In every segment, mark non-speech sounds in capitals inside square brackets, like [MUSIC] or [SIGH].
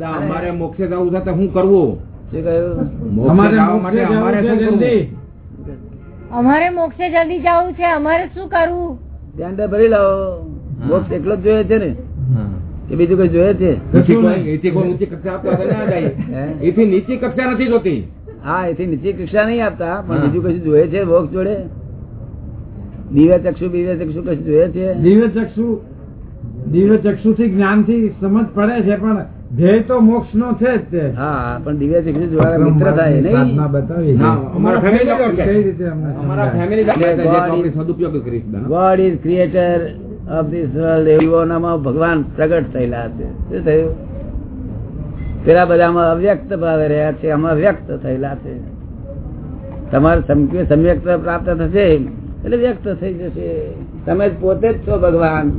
દાદા અમારે મોક્ષે જવું છે તો શું કરવું? શું કહ્યું. અમારે મોક્ષે માટે અમારે શું કરવું? જલ્દી. અમારે મોક્ષે જલ્દી જવું છે અમારે શું કરવું? ધ્યાન તો ભરી લાવો. મોક્ષ એકલો જ જોઈએ છે ને? કે બીજું કઈ જોઈએ છે? ઊંચી કક્ષા જાય? એથી નીચી કક્ષા નથી જોતી. હા એથી નીચી કક્ષા નહીં આપતા પણ બીજું કશું જોઈએ છે મોક્ષ જોડે? દિવ્ય ચક્ષુ દિવ્ય ચક્ષુ કશું જોઈએ છે? દિવ્ય ચક્ષુ દિવ્ય ચક્ષુ થી જ્ઞાનથી સમજ પડે છે પણ ધ્યેય તો મોક્ષ નો છે જ તે. હા પણ દિવ્ય ચક્ષુ જોવા મિત્ર થાય સાધના નહીં. બતાવી ના, અમારા ફેમિલી કઈ રીતે અમને અમારા ફેમિલી સદુપયોગ કરી. God is creator of this world એવોનામાં ભગવાન પ્રગટ થયેલા છે. શું થયું? પેલા બધામાં અવ્યક્ત ભાવે રહ્યા છે આમાં વ્યક્ત થયેલા છે. તમારે સમ- સમ્યક્ત પ્રાપ્ત થશે એટલે વ્યક્ત થઈ જશે. તમે જ પોતે જ છો ભગવાન.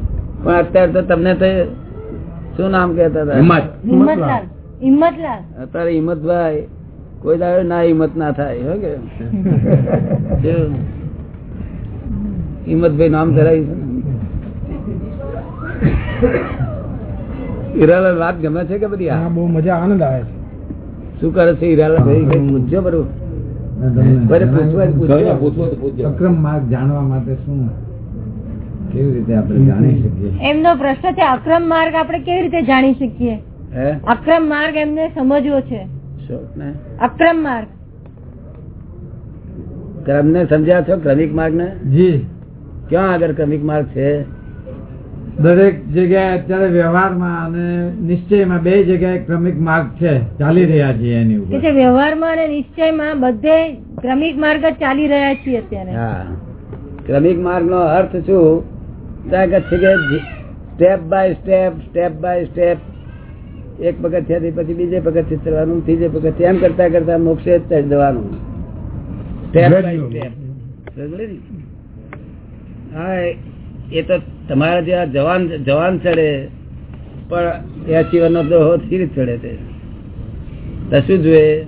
પણ અત્યારે તો તમને તો શું નામ કેતા હતા? હિંમતલાલ. હિંમતલાલ. અત્યારે હિંમતભાઈ કોઈ દાડે ના હિંમત ના થાય હો કે? હિંમતભાઈ નામ ધરાયું છે હીરાલાલ વાત ગમે છે કે બધી હા, બહુ મજા આનંદ આવે છે. શું કરે છે હીરાલાલ ભાઈ? કઈ પૂછજો બરું. પૂછવા. અક્રમ માર્ગ જાણવા માટે શું કેવી રીતે આપણે જાણી શકીએ? એમનો પ્રશ્ન છે અક્રમ માર્ગ આપણે કેવી રીતે જાણી શકીએ? અક્રમ માર્ગ એમને સમજવો છે. અક્રમ માર્ગ. ક્રમ ને સમજ્યા છો ક્રમિક માર્ગ ને જી. ક્યાં આગળ ક્રમિક માર્ગ છે? દરેક જગ્યાએ અત્યારે વ્યવહારમાં અને નિશ્ચયમાં બે જગ્યાએ ક્રમિક માર્ગ છે ચાલી રહ્યા છીએ એની કે ઉપર વ્યવહારમાં અને નિશ્ચયમાં બધે ક્રમિક માર્ગ જ ચાલી રહ્યા છીએ અત્યારે. હા. ક્રમિક માર્ગ નો અર્થ શું? કે step by step step by step એક પગથિયાથી પછી બીજે પગથિયે ચડવાનું ત્રીજે પગથિયે એમ કરતા કરતા મોક્ષે જ જવાનું. સ્ટેપ બાય સ્ટેપ હા એ તો તમારા જેવા જવાન જવાન ચડે પણ એસી જીવનનો તો સ્થિર ચડે તે? શું જોઈએ.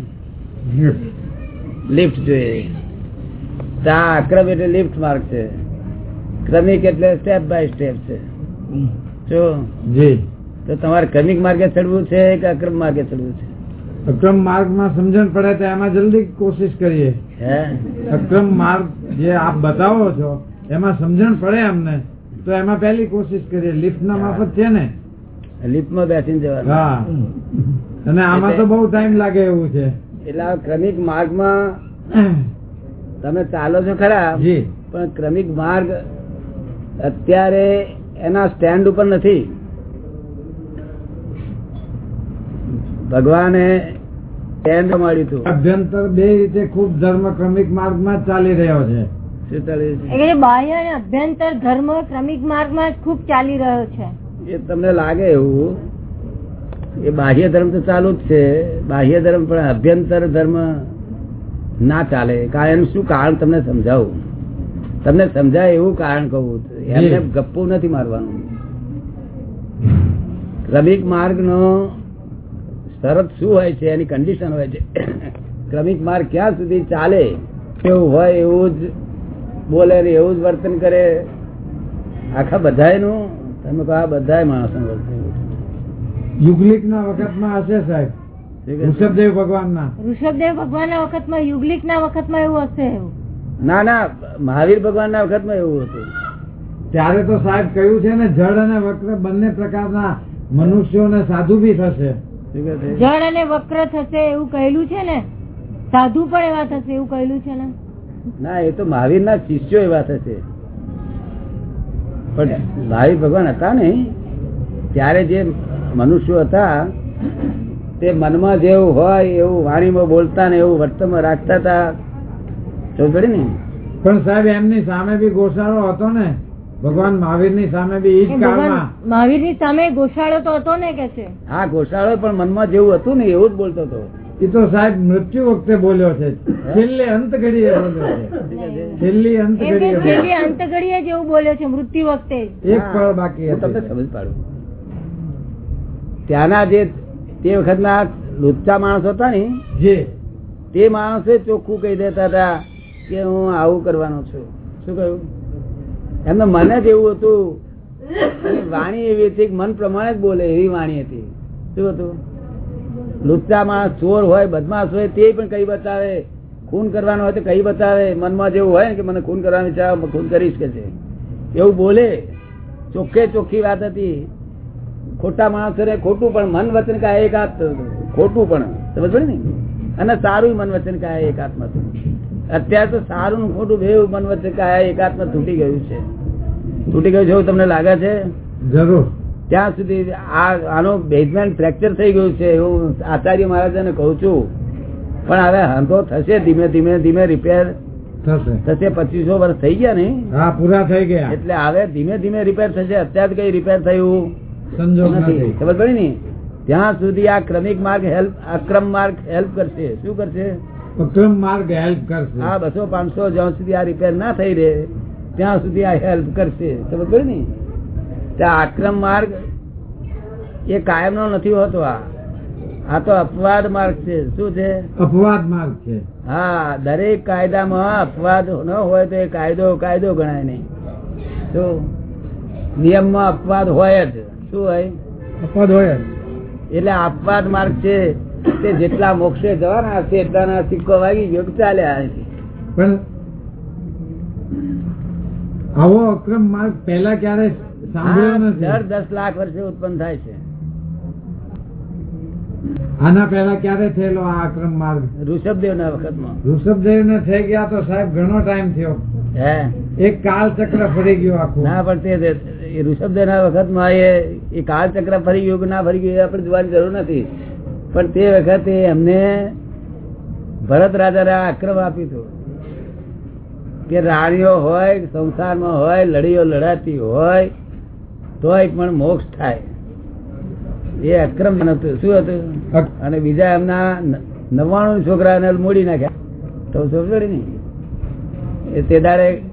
લિફ્ટ જોઈએ. તો અક્રમ એટલે લિફ્ટ માર્ગ છે. ક્રમિક એટલે સ્ટેપ બાય સ્ટેપ છે. જો જી. તો તમારે ક્રમિક માર્ગે ચડવું છે કે અક્રમ માર્ગે ચડવું છે? અક્રમ માર્ગમાં સમજણ પડે તો એમાં જલ્દી કોશિશ કરીએ. અક્રમ માર્ગ જે આપ બતાવો છો એમાં સમજણ પડે અમને તો એમાં પહેલી કોશિશ કરીએ. લિફ્ટ ના માફત છે ને? લિફ્ટમાં બેસીને જવાનું. હા. અને આમાં તો બહુ ટાઈમ લાગે એવું છે. એટલે ક્રમિક માર્ગમાં તમે ચાલો છો ખરા પણ ક્રમિક માર્ગ અત્યારે એના સ્ટેન્ડ ઉપર નથી. ભગવાને સ્ટેન્ડ મળ્યું હતું. અભ્યંતર બે રીતે ખૂબ ધર્મ ક્રમિક માર્ગમાં માં ચાલી રહ્યો છે. શું છે? બાહ્ય અને અભ્યંતર ધર્મ ક્રમિક માર્ગમાં જ ખૂબ ચાલી રહ્યો છે છે. એ તમને લાગે એવું એ બાહ્ય ધર્મ તો ચાલુ જ છે. બાહ્ય ધર્મ પણ અભ્યંતર ધર્મ ના ચાલે. કારણ એનું શું કારણ તમને સમજાવું? તમને સમજાય એવું કારણ કહું. એમને ગપ્પુ નથી મારવાનું. ક્રમિક માર્ગ નો શરત શું હોય છે? એની કન્ડિશન હોય છે. [COUGHS] ક્રમિક માર્ગ ક્યાં સુધી ચાલે? એવું હોય એવું જ બોલે એવું જ વર્તન કરે. આખા બધાયનું? તમે કહો આ બધાય માણસો વર્તન. યુગલિક ના વખતમાં હશે સાહેબ. ઋષભદેવ ભગવાન ના ઋષભદેવ ભગવાનના વખતમાં યુગલિકના વખતમાં એવું હશે એવું? ના ના મહાવીર ભગવાન ના વખતમાં એવું હતું. ત્યારે તો સાહેબ કહ્યું છે ને જળ અને વક્ર બંને પ્રકારના મનુષ્યો ને સાધુ બી થશે? જળ અને વક્ર થશે એવું કહેલું છે ને? સાધુ પણ એવા થશે એવું કહેલું છે ને? ના એ તો મહાવીર ના શિષ્યો એવા થશે. પણ મહાવીર ભગવાન હતા ને ત્યારે જે મનુષ્યો હતા તે મનમાં જેવું હોય એવું વાણીમાં બોલતા ને એવું વર્તનમાં રાખતા હતા સમજ ને? પણ સાહેબ એમની સામે બી ગોસાળો હતો ને. ભગવાન મહાવીરની સામે બી ઈ મહાવીર મહાવીરની સામે ગોશાળો તો હતો ને કે છે? હા ઘોષાળો પણ મનમાં જેવું હતું ને એવું જ બોલતો હતો. એ તો સાહેબ મૃત્યુ વખતે બોલ્યો છે. છેલ્લે અંત ઘડીએ બોલ્યો છે. છેલ્લી અંત ઘડીએ છેલ્લી અંત ઘડીએ જ એવું બોલ્યો છે મૃત્યુ વખતે એક પળ બાકી તમને સમજ પાડું. ત્યાંના જે તે વખતના લુચ્ચા માણસ હતા ને તે માણસે ચોખ્ખું કહી દેતા હતા કે હું આવું કરવાનો છું. શું કહ્યું? એમને મને જ એવું હતું. વાણી એવી હતી મન પ્રમાણે જ બોલે એવી વાણી હતી. શું હતું? લુચ્ચા માણસ ચોર હોય બદમાશ હોય તે પણ કઈ બતાવે. ખૂન કરવાનો હોય તો કઈ બતાવે. મનમાં જેવું હોય ને કે મને ખૂન કરવાનું હું ખૂન કરીશ કે છે. એવું બોલે. ચોખ્ખે ચોખ્ખી વાત હતી. ખોટા માણસો ખોટું પણ મન વચન કા એક ખોટું પણ સમજ પડી ને અને સારું મન વચન કા એક હતું. અત્યારે તો સારું ને ખોટું બે મન વચન કા એક તૂટી ગયું છે. તૂટી ગયું છે એવું તમને લાગે છે? જરૂર. ત્યાં સુધી આ આનો બેઝમેન્ટ ફ્રેક્ચર થઈ ગયું છે હું આચાર્ય મહારાજાને કહું છું. પણ હવે હંધો થશે ધીમે ધીમે ધીમે રિપેર થશે. થશે પચીસો વર્ષ થઈ ગયા ને? હા પૂરા થઈ ગયા. એટલે હવે ધીમે ધીમે રિપેર થશે. અત્યારે કઈ રિપેર થયું? સંજોગ નથી. નથી. ખબર પડી ને? ત્યાં સુધી આ ક્રમિક માર્ગ હેલ્પ અક્રમ માર્ગ હેલ્પ કરશે શું કરશે? અક્રમ માર્ગ હેલ્પ કરશે. આ બસો પાંચસો જ્યાં સુધી આ રિપેર ના થઈ રહે ત્યાં સુધી આ હેલ્પ કરશે. ખબર પડી ને? ત્યાં આક્રમ માર્ગ એ કાયમ નો નથી હોતો આ. આ તો અપવાદ માર્ગ છે. શું છે? અપવાદ માર્ગ છે. હા દરેક કાયદામાં અપવાદ ન હોય તો એ કાયદો કાયદો ગણાય નહીં. તો નિયમમાં અપવાદ હોય જ. શું હોય? અપવાદ હોય એટલે અપવાદ માર્ગ છે તે જેટલા મોક્ષે જવાના હશે એટલાના સિક્કો વાગી ગયો ચાલ્યા હશે પણ આવો અક્રમ માર્ગ પહેલા ક્યારે સાંભળ્યો નથી? દર દસ લાખ વર્ષે ઉત્પન્ન થાય છે. આના પહેલા ક્યારે થયેલો આ અક્રમ માર્ગ? ઋષભદેવ ના વખતમાં ઋષભદેવ ને થઈ ગયા તો સાહેબ ઘણો ટાઈમ થયો. હે? એક કાલચક્ર ફરી ગયું આખું. ના પણ તે એ ઋષભદેવ ના વખતમાં એ એ કાળચક્ર ફરી ગયું કે ના ફરી ગયું આપડે આપણે જોવાની જરૂર નથી. પણ તે વખતે એમને ભરત રાજાને આ આક્રમ આપ્યું હતું. કે રાણીઓ હોય સંસારમાં હોય લડીઓ લડાતી હોય તોય પણ મોક્ષ થાય. એ અક્રમ હતું. શું હતું? અને બીજા એમના નવ્વાણું છોકરાને મોડી નાખ્યા. તો સમજો નહીં? એ તે દાડે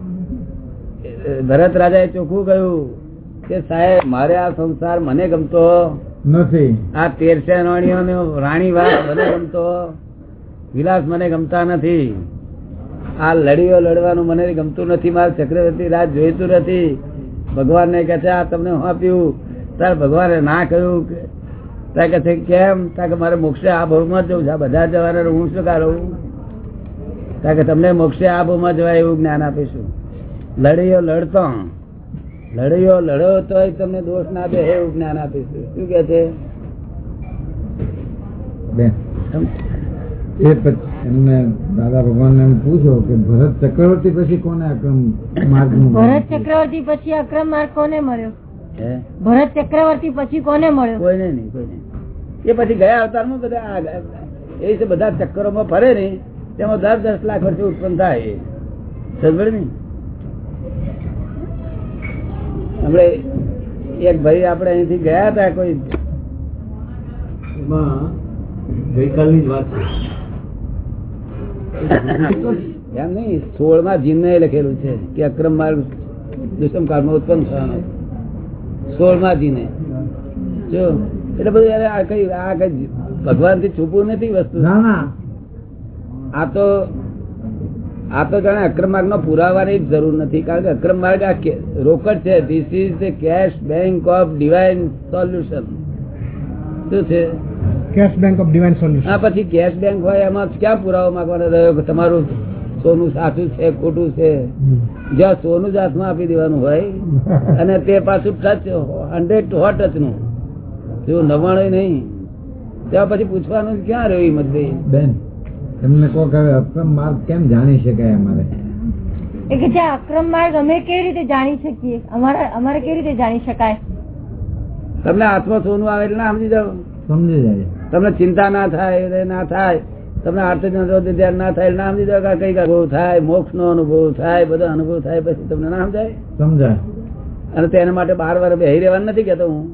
ભરત રાજા એ ચોખ્ખું કહ્યું કે સાહેબ મારે આ સંસાર મને ગમતો. નથી. આ તેરસે રાણી વાત મને ગમતો. વિલાસ મને ગમતા નથી. આ લડીઓ લડવાનું મને ગમતું નથી મારે ચક્રવર્તી રાજ જોઈતું નથી. ભગવાનને કે છે આ તમને હું આપ્યું? તાર ભગવાને ના કહ્યું કે તાર કે છે કેમ? તા કે મારે મોક્ષે આ ભાવમાં જવું છે. આ બધા જવાના હું શું કાઢું? તા કે તમને મોક્ષે આ ભાવમાં જવાય એવું જ્ઞાન આપીશું. લડીઓ લડતો લડ્યો લડ્યો તો તમને દોષ ના દે એવું જ્ઞાન આપીશું શું કે છે? એ પછી એમને દાદા ભગવાન એમ પૂછો કે ભરત ચક્રવર્તી પછી કોને અક્રમ માર્ગ ભરત ચક્રવર્તી પછી અક્રમ માર્ગ કોને મળ્યો? ભરત ચક્રવર્તી પછી કોને મળ્યો? કોઈને નહીં કોઈને એ પછી ગયા અવતારમાં બધા એ રીતે બધા ચક્કરોમાં ફરે ને તેમાં દસ દસ લાખ વર્ષે ઉત્પન્ન થાય. સમજણ ને હમણે એક ભાઈ આપણે અહીંથી ગયા હતા કોઈ ગઈકાલની જ વાત છે. એમ નહીં સોળમાં જીન લખેલું છે કે અક્રમ માર્ગ દુષ્મ કાળમાં ઉત્પન્ન થવાનો. સોળમાં જીને. જો એટલે બધું આ કઈ આ કઈ ભગવાનથી છુપવું નથી વસ્તુ? ના ના. આ તો આ તો જાણે અક્રમ માર્ગ નો પુરાવાની જરૂર નથી કારણ કે અક્રમ માર્ગ આ રોકડ છે. This is the cash bank of divine solution શું છે? Cash bank of divine solution હા પછી કેશ બેંક હોય એમાં ક્યાં પુરાવો માંગવાનો? રહ્યો કે તમારું સોનું સાચું છે ખોટું છે? જ્યાં સોનું જ હાથમાં આપી દેવાનું હોય [LAUGHS] અને તે પાછું ટચ હંડ્રેડ હો ટચનું. જો નવાણું નહીં ત્યાં પછી પૂછવાનું ક્યાં રહ્યું હિંમત બેન એમને કહો કે હવે અક્રમ માર્ગ કેમ જાણી શકાય અમારે? એ કે જે અક્રમ માર્ગ અમે કેવી રીતે જાણી શકીએ? અમારે અમારે કેવી રીતે જાણી શકાય? તમને હાથમાં સોનું આવે એટલે ના સમજી જાવ સમજી જાય. તમને ચિંતા ના થાય એ ના થાય. તમને આર્થિક ધ્યાન ના થાય એટલે ના સમજી જાવ કઈ અનુભવ થાય મોક્ષ નો અનુભવ થાય બધો અનુભવ થાય પછી તમને ના સમજાય? સમજાય. અને તેના માટે બાર વાર બેહી રહેવાનું નથી કેતો હું.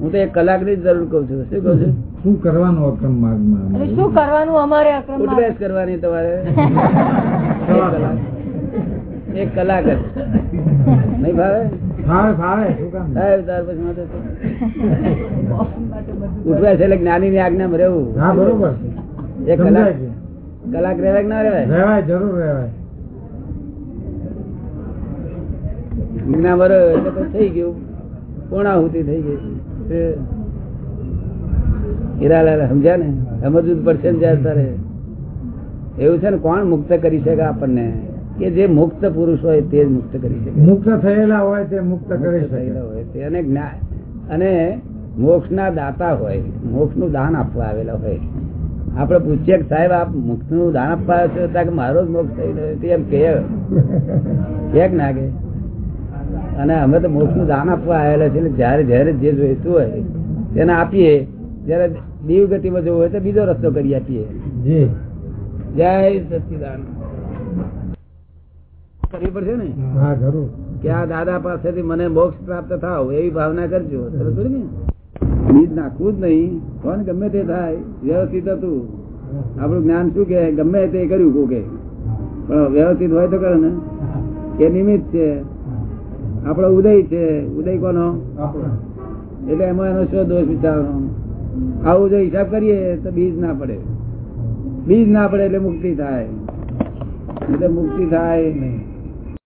હું તો એક કલાકની જ જરૂર કઉ છું. શું કઉ છું? શું કરવાનું અક્રમ માર્ગમાં શું કરવાનું અમારે અક્રમ ઉઠબેસ કરવાની તમારે? [LAUGHS] એક કલાક. જ. નહીં ભાવે જ્ઞાની ની આજ્ઞામાં રહેવું. બરોબર એક કલાક. છે. કલાક રહેવાય કે ના રહેવાય? રહેવાય જરૂર રહેવાય. જ્ઞાન બરો એટલે તો થઈ ગયું. પૂર્ણાહુતિ થઈ ગઈ. તે હીરાલાલ સમજ્યા ને? સમજવું પડશે ને જ્યાં તારે એવું છે ને કોણ મુક્ત કરી શકે આપણને? કે જે મુક્ત પુરુષ હોય તે જ મુક્ત કરી શકે. મુક્ત થયેલા હોય તે મુક્ત કરી થયેલા હોય તે. અને જ્ઞાન અને મોક્ષ ના દાતા હોય મોક્ષનું દાન આપવા આવેલા હોય. આપડે પૂછીએ કે સાહેબ આપ મુક્તનું દાન આપવા આવ્યો છો? કે મારો જ મોક્ષ થઈ રહ્યો એમ કે ના કે અને અમે તો મોક્ષનું દાન આપવા આવેલા છે જયારે જયારે જે જોઈતું હોય તેને આપીએ. જયારે દીવ ગતિમાં જવું હોય તો બીજો રસ્તો કરી આપીએ. જય સચિદાન કરવી પડશે ને? હા જરૂર. કે આ દાદા પાસેથી મને મોક્ષ પ્રાપ્ત થાવ એવી ભાવના કરજો. સરસ ને? બીજ નાખવું જ નહીં. કોણ ગમે તે થાય વ્યવસ્થિત હતું. આપણું જ્ઞાન શું કે ગમે તે કર્યું કોકે. પણ વ્યવસ્થિત હોય તો કરે ને. કે નિમિત્ત છે. આપણો ઉદય છે. ઉદય કોનો? એટલે એમાં એનો શું દોષ વિચારવાનો. આવું જો હિસાબ કરીએ તો બીજ ના પડે. બીજ ના પડે એટલે મુક્તિ થાય. એટલે મુક્તિ થાય નહીં.